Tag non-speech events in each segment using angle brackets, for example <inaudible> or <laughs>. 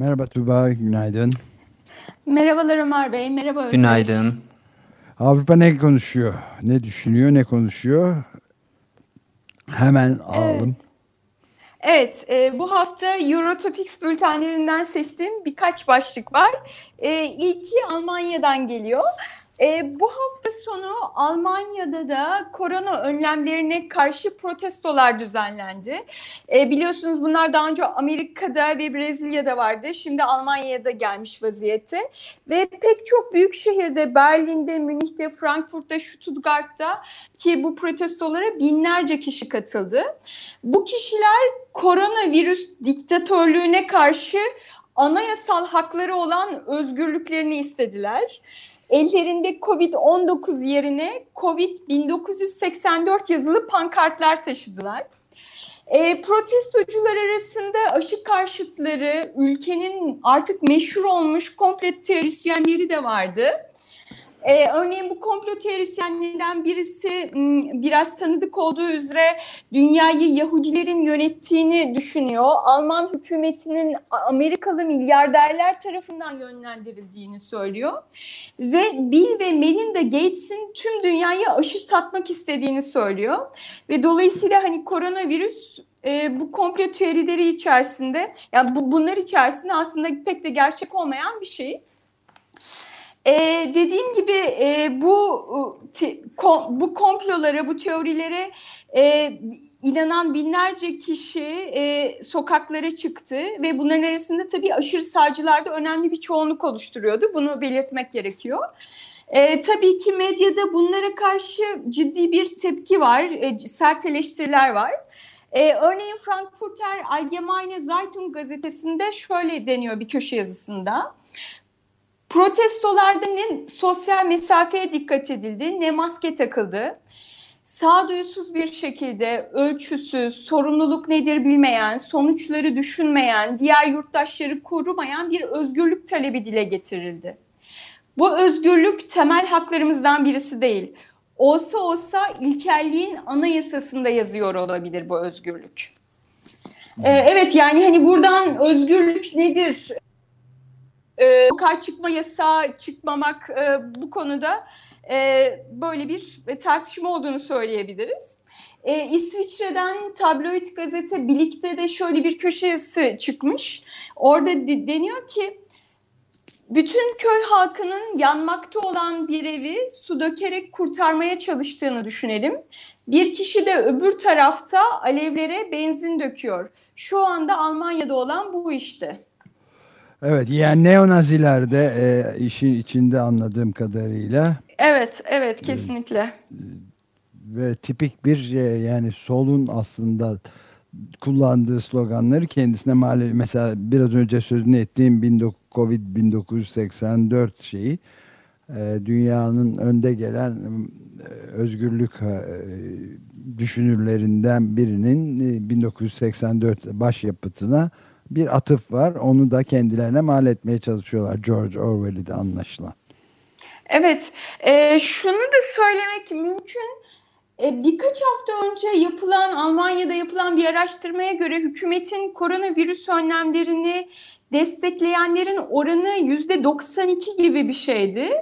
Merhaba Tuğba, günaydın. Merhabalar Ömer Bey, merhaba Özdeş. Günaydın. Avrupa ne konuşuyor, ne düşünüyor, ne konuşuyor? Hemen alalım. Evet, e, bu hafta Eurotopics bültenlerinden seçtiğim birkaç başlık var. E, ilki Almanya'dan geliyor. E, bu hafta sonu Almanya'da da korona önlemlerine karşı protestolar düzenlendi. E, biliyorsunuz bunlar daha önce Amerika'da ve Brezilya'da vardı. Şimdi Almanya'ya da gelmiş vaziyette. Ve pek çok büyük şehirde Berlin'de, Münih'te, Frankfurt'ta, Stuttgart'ta ki bu protestolara binlerce kişi katıldı. Bu kişiler koronavirüs diktatörlüğüne karşı anayasal hakları olan özgürlüklerini istediler ellerinde Covid-19 yerine Covid-1984 yazılı pankartlar taşıdılar. E, protestocular arasında aşı karşıtları, ülkenin artık meşhur olmuş komplo teorisyenleri de vardı. Ee, örneğin bu komplo teorisyenlerinden birisi biraz tanıdık olduğu üzere dünyayı Yahudilerin yönettiğini düşünüyor. Alman hükümetinin Amerikalı milyarderler tarafından yönlendirildiğini söylüyor. Ve Bill ve Melinda Gates'in tüm dünyaya aşı satmak istediğini söylüyor. Ve dolayısıyla hani koronavirüs e, bu komplo teorileri içerisinde yani bu, bunlar içerisinde aslında pek de gerçek olmayan bir şey. Ee, dediğim gibi e, bu te, kom, bu komplolara, bu teorilere e, inanan binlerce kişi e, sokaklara çıktı ve bunların arasında tabii aşırı sağcılar da önemli bir çoğunluk oluşturuyordu. Bunu belirtmek gerekiyor. E, tabii ki medyada bunlara karşı ciddi bir tepki var, e, sert eleştiriler var. E, örneğin Frankfurter Allgemeine Zeitung gazetesinde şöyle deniyor bir köşe yazısında. Protestolarda ne sosyal mesafeye dikkat edildi, ne maske takıldı. Sağduyusuz bir şekilde ölçüsüz, sorumluluk nedir bilmeyen, sonuçları düşünmeyen, diğer yurttaşları korumayan bir özgürlük talebi dile getirildi. Bu özgürlük temel haklarımızdan birisi değil. Olsa olsa ilkelliğin anayasasında yazıyor olabilir bu özgürlük. Ee, evet yani hani buradan özgürlük nedir? E, sokağa çıkma yasağı çıkmamak e, bu konuda e, böyle bir tartışma olduğunu söyleyebiliriz. E, İsviçre'den tabloid gazete Bilik'te de şöyle bir köşe yazısı çıkmış. Orada de, deniyor ki bütün köy halkının yanmakta olan bir evi su dökerek kurtarmaya çalıştığını düşünelim. Bir kişi de öbür tarafta alevlere benzin döküyor. Şu anda Almanya'da olan bu işte. Evet yani neonaziler de e, işin içinde anladığım kadarıyla. Evet, evet kesinlikle. E, ve tipik bir e, yani solun aslında kullandığı sloganları kendisine mali mesela biraz önce sözünü ettiğim Covid 1984 şeyi e, dünyanın önde gelen e, özgürlük e, düşünürlerinden birinin e, 1984 başyapıtına bir atıf var. Onu da kendilerine mal etmeye çalışıyorlar. George Orwell'i de anlaşılan. Evet, e, şunu da söylemek mümkün. E, birkaç hafta önce yapılan Almanya'da yapılan bir araştırmaya göre hükümetin koronavirüs önlemlerini destekleyenlerin oranı yüzde 92 gibi bir şeydi.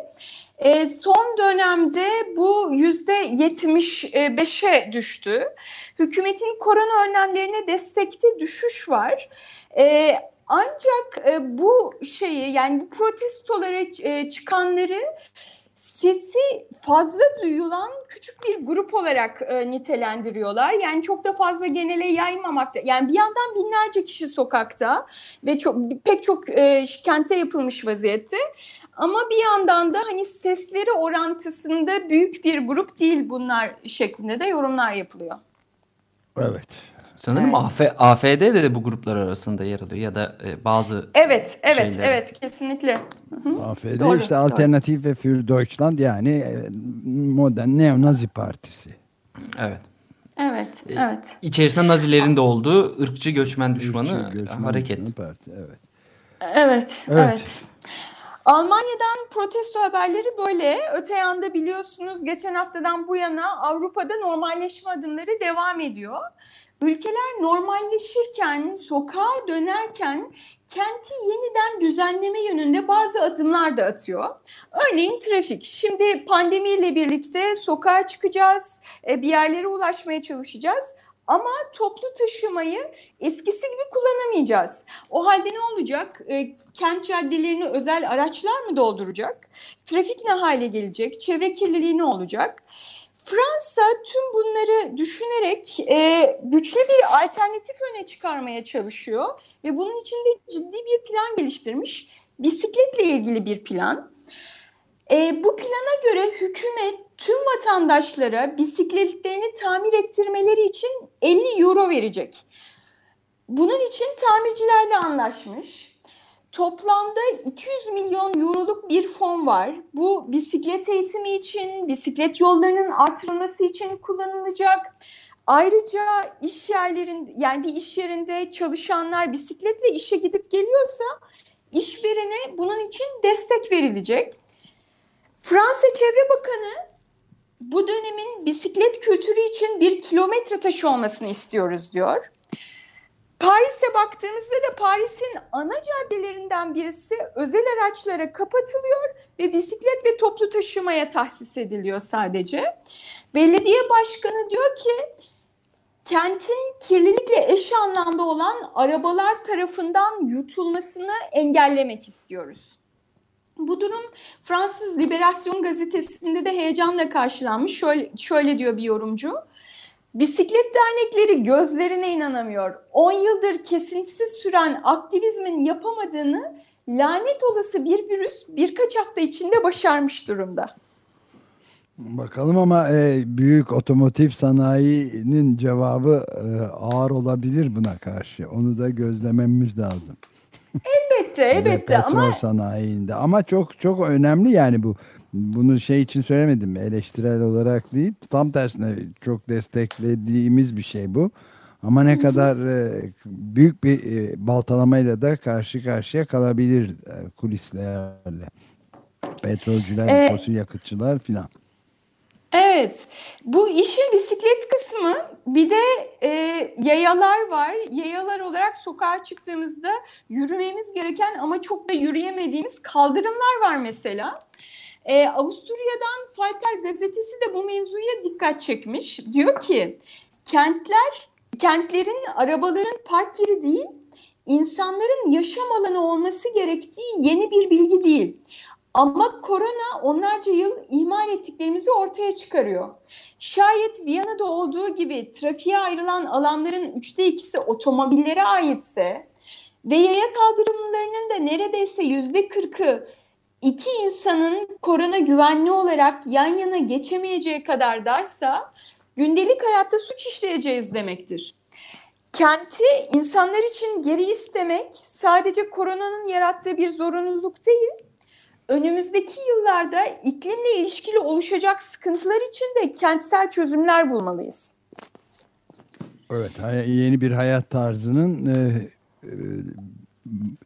E, son dönemde bu yüzde 75'e düştü. Hükümetin korona önlemlerine destekte düşüş var. E, ancak e, bu şeyi yani bu protestolara e, çıkanları sesi fazla duyulan küçük bir grup olarak e, nitelendiriyorlar. Yani çok da fazla genele yaymamakta. Yani bir yandan binlerce kişi sokakta ve çok pek çok e, kente yapılmış vaziyette. Ama bir yandan da hani sesleri orantısında büyük bir grup değil bunlar şeklinde de yorumlar yapılıyor. Evet. Sanırım AF, AFD de, de bu gruplar arasında yer alıyor ya da e, bazı Evet, evet, şeyleri. evet kesinlikle. AFD Doğru, işte. Alternatif ve für Deutschland yani e, modern neo-nazi partisi. Evet. Evet, E, evet. İçerisinde Nazilerin de olduğu ırkçı göçmen düşmanı Ülke Göçmen hareket. Düşmanı Parti, evet. Evet, Evet. evet. Almanya'dan protesto haberleri böyle. Öte yanda biliyorsunuz geçen haftadan bu yana Avrupa'da normalleşme adımları devam ediyor. Ülkeler normalleşirken, sokağa dönerken kenti yeniden düzenleme yönünde bazı adımlar da atıyor. Örneğin trafik. Şimdi pandemiyle birlikte sokağa çıkacağız, e, bir yerlere ulaşmaya çalışacağız. Ama toplu taşımayı eskisi gibi kullanamayacağız. O halde ne olacak? E, kent caddelerini özel araçlar mı dolduracak? Trafik ne hale gelecek? Çevre kirliliği ne olacak? Fransa tüm bunları düşünerek e, güçlü bir alternatif öne çıkarmaya çalışıyor ve bunun için de ciddi bir plan geliştirmiş. Bisikletle ilgili bir plan. E, bu plana göre hükümet tüm vatandaşlara bisikletlerini tamir ettirmeleri için 50 euro verecek. Bunun için tamircilerle anlaşmış. Toplamda 200 milyon euroluk bir fon var. Bu bisiklet eğitimi için, bisiklet yollarının artırılması için kullanılacak. Ayrıca iş yerlerinde yani bir iş yerinde çalışanlar bisikletle işe gidip geliyorsa işverene bunun için destek verilecek. Fransa Çevre Bakanı bu dönemin bisiklet kültürü için bir kilometre taşı olmasını istiyoruz diyor. Paris'e baktığımızda da Paris'in ana caddelerinden birisi özel araçlara kapatılıyor ve bisiklet ve toplu taşımaya tahsis ediliyor sadece. Belediye başkanı diyor ki kentin kirlilikle eş anlamda olan arabalar tarafından yutulmasını engellemek istiyoruz. Bu durum Fransız Liberasyon gazetesinde de heyecanla karşılanmış. Şöyle, şöyle diyor bir yorumcu. Bisiklet dernekleri gözlerine inanamıyor. 10 yıldır kesintisiz süren aktivizmin yapamadığını lanet olası bir virüs birkaç hafta içinde başarmış durumda. Bakalım ama e, büyük otomotiv sanayinin cevabı e, ağır olabilir buna karşı. Onu da gözlememiz lazım. Elbette, <laughs> elbette petrol ama sanayinde. Ama çok çok önemli yani bu. Bunu şey için söylemedim eleştirel olarak değil. Tam tersine çok desteklediğimiz bir şey bu. Ama ne kadar e, büyük bir e, baltalamayla da karşı karşıya kalabilir e, kulislerle. Petrolcüler, Evet. fosil yakıtçılar filan. Evet, bu işin bisiklet kısmı bir de e, yayalar var. Yayalar olarak sokağa çıktığımızda yürümemiz gereken ama çok da yürüyemediğimiz kaldırımlar var mesela. E, Avusturya'dan Falter gazetesi de bu mevzuya dikkat çekmiş. Diyor ki kentler, kentlerin arabaların park yeri değil, insanların yaşam alanı olması gerektiği yeni bir bilgi değil. Ama korona onlarca yıl ihmal ettiklerimizi ortaya çıkarıyor. Şayet Viyana'da olduğu gibi trafiğe ayrılan alanların üçte ikisi otomobillere aitse ve yaya kaldırımlarının da neredeyse yüzde kırkı iki insanın korona güvenli olarak yan yana geçemeyeceği kadar darsa gündelik hayatta suç işleyeceğiz demektir. Kenti insanlar için geri istemek sadece koronanın yarattığı bir zorunluluk değil, önümüzdeki yıllarda iklimle ilişkili oluşacak sıkıntılar için de kentsel çözümler bulmalıyız. Evet, yeni bir hayat tarzının e, e,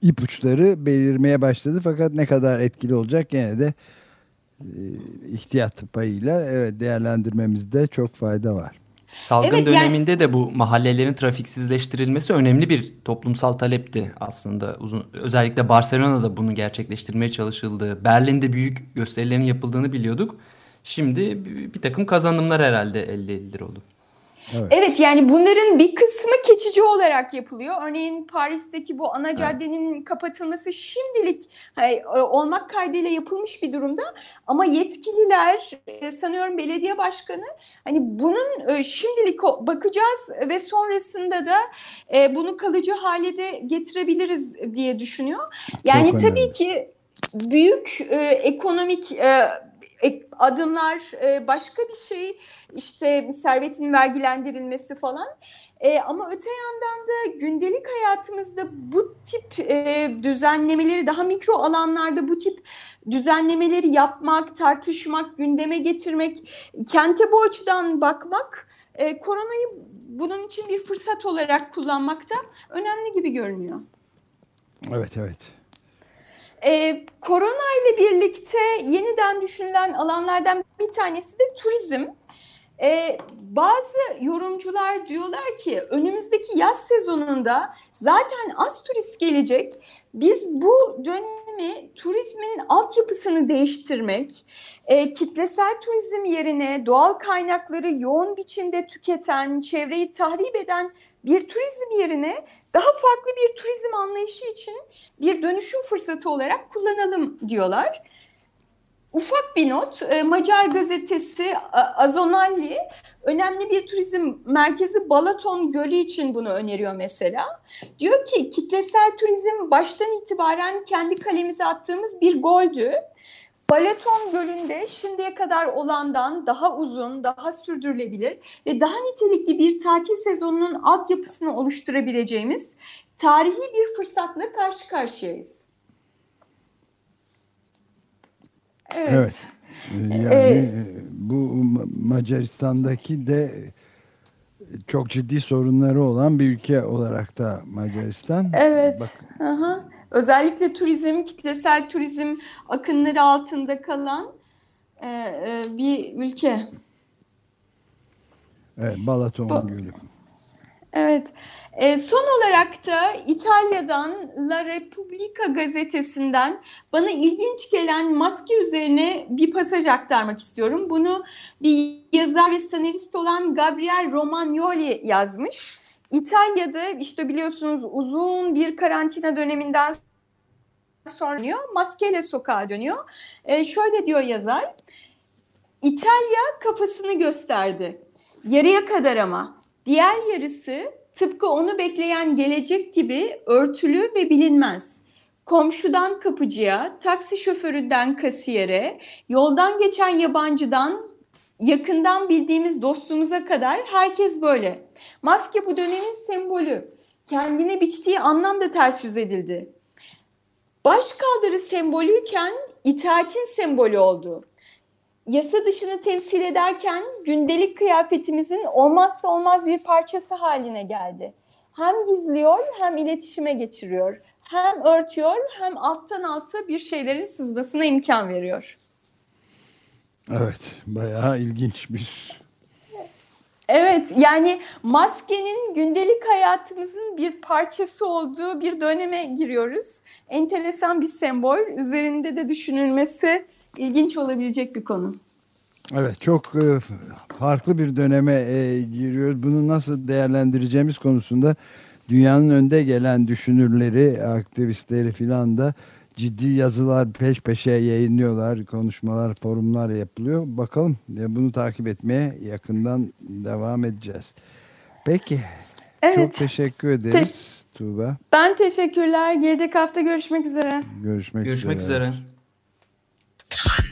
ipuçları belirmeye başladı. Fakat ne kadar etkili olacak gene de e, ihtiyat payıyla evet değerlendirmemizde çok fayda var. Salgın Evet, yani- döneminde de bu mahallelerin trafiksizleştirilmesi önemli bir toplumsal talepti aslında. Uzun, özellikle Barcelona'da bunu gerçekleştirmeye çalışıldığı, Berlin'de büyük gösterilerin yapıldığını biliyorduk. Şimdi bir, bir takım kazanımlar herhalde elde edilir oldu. Evet yani bunların bir kısmı geçici olarak yapılıyor. Örneğin Paris'teki bu ana caddenin kapatılması şimdilik e, olmak kaydıyla yapılmış bir durumda. Ama yetkililer e, sanıyorum belediye başkanı hani bunun e, şimdilik bakacağız ve sonrasında da bunu kalıcı hale de getirebiliriz diye düşünüyor. Yani Çok tabii önemli. ki büyük e, ekonomik e, adımlar e, başka bir şey işte servetin vergilendirilmesi falan e, ama öte yandan da gündelik hayatımızda bu tip e, düzenlemeleri daha mikro alanlarda bu tip düzenlemeleri yapmak, tartışmak, gündeme getirmek, kente bu açıdan bakmak e, koronayı bunun için bir fırsat olarak kullanmakta önemli gibi görünüyor. Evet evet. Ee, korona ile birlikte yeniden düşünülen alanlardan bir tanesi de turizm. Ee, bazı yorumcular diyorlar ki önümüzdeki yaz sezonunda zaten az turist gelecek. Biz bu dönemi turizmin altyapısını değiştirmek, e, kitlesel turizm yerine doğal kaynakları yoğun biçimde tüketen, çevreyi tahrip eden bir turizm yerine daha farklı bir turizm anlayışı için bir dönüşüm fırsatı olarak kullanalım diyorlar. Ufak bir not, e, Macar gazetesi Azonalli önemli bir turizm merkezi Balaton Gölü için bunu öneriyor mesela. Diyor ki kitlesel turizm baştan itibaren kendi kalemize attığımız bir goldü. Balaton Gölü'nde şimdiye kadar olandan daha uzun, daha sürdürülebilir ve daha nitelikli bir tatil sezonunun altyapısını oluşturabileceğimiz tarihi bir fırsatla karşı karşıyayız. Evet. evet. Yani ee, bu Macaristan'daki de çok ciddi sorunları olan bir ülke olarak da Macaristan. Evet. Bak. Aha. Özellikle turizm, kitlesel turizm akınları altında kalan e, e, bir ülke. Evet, Balaton Bu, Gölü. Evet. E, son olarak da İtalya'dan La Repubblica gazetesinden bana ilginç gelen maske üzerine bir pasaj aktarmak istiyorum. Bunu bir yazar ve senarist olan Gabriel Romagnoli yazmış. İtalya'da işte biliyorsunuz uzun bir karantina döneminden sonra maskeyle sokağa dönüyor. E, şöyle diyor yazar, İtalya kafasını gösterdi. Yarıya kadar ama. Diğer yarısı tıpkı onu bekleyen gelecek gibi örtülü ve bilinmez. Komşudan kapıcıya, taksi şoföründen kasiyere, yoldan geçen yabancıdan yakından bildiğimiz dostumuza kadar herkes böyle. Maske bu dönemin sembolü. Kendine biçtiği anlam da ters yüz edildi. Başkaldırı sembolüyken itaatin sembolü oldu yasa dışını temsil ederken gündelik kıyafetimizin olmazsa olmaz bir parçası haline geldi. Hem gizliyor hem iletişime geçiriyor. Hem örtüyor hem alttan alta bir şeylerin sızmasına imkan veriyor. Evet, bayağı ilginç bir Evet yani maskenin gündelik hayatımızın bir parçası olduğu bir döneme giriyoruz. Enteresan bir sembol. Üzerinde de düşünülmesi ilginç olabilecek bir konu. Evet çok e, farklı bir döneme e, giriyoruz. Bunu nasıl değerlendireceğimiz konusunda dünyanın önde gelen düşünürleri, aktivistleri filan da ciddi yazılar peş peşe yayınlıyorlar, konuşmalar, forumlar yapılıyor. Bakalım bunu takip etmeye yakından devam edeceğiz. Peki. Evet. Çok teşekkür ederiz Te Tuğba. Ben teşekkürler. Gelecek hafta görüşmek üzere. Görüşmek, görüşmek üzere. üzere.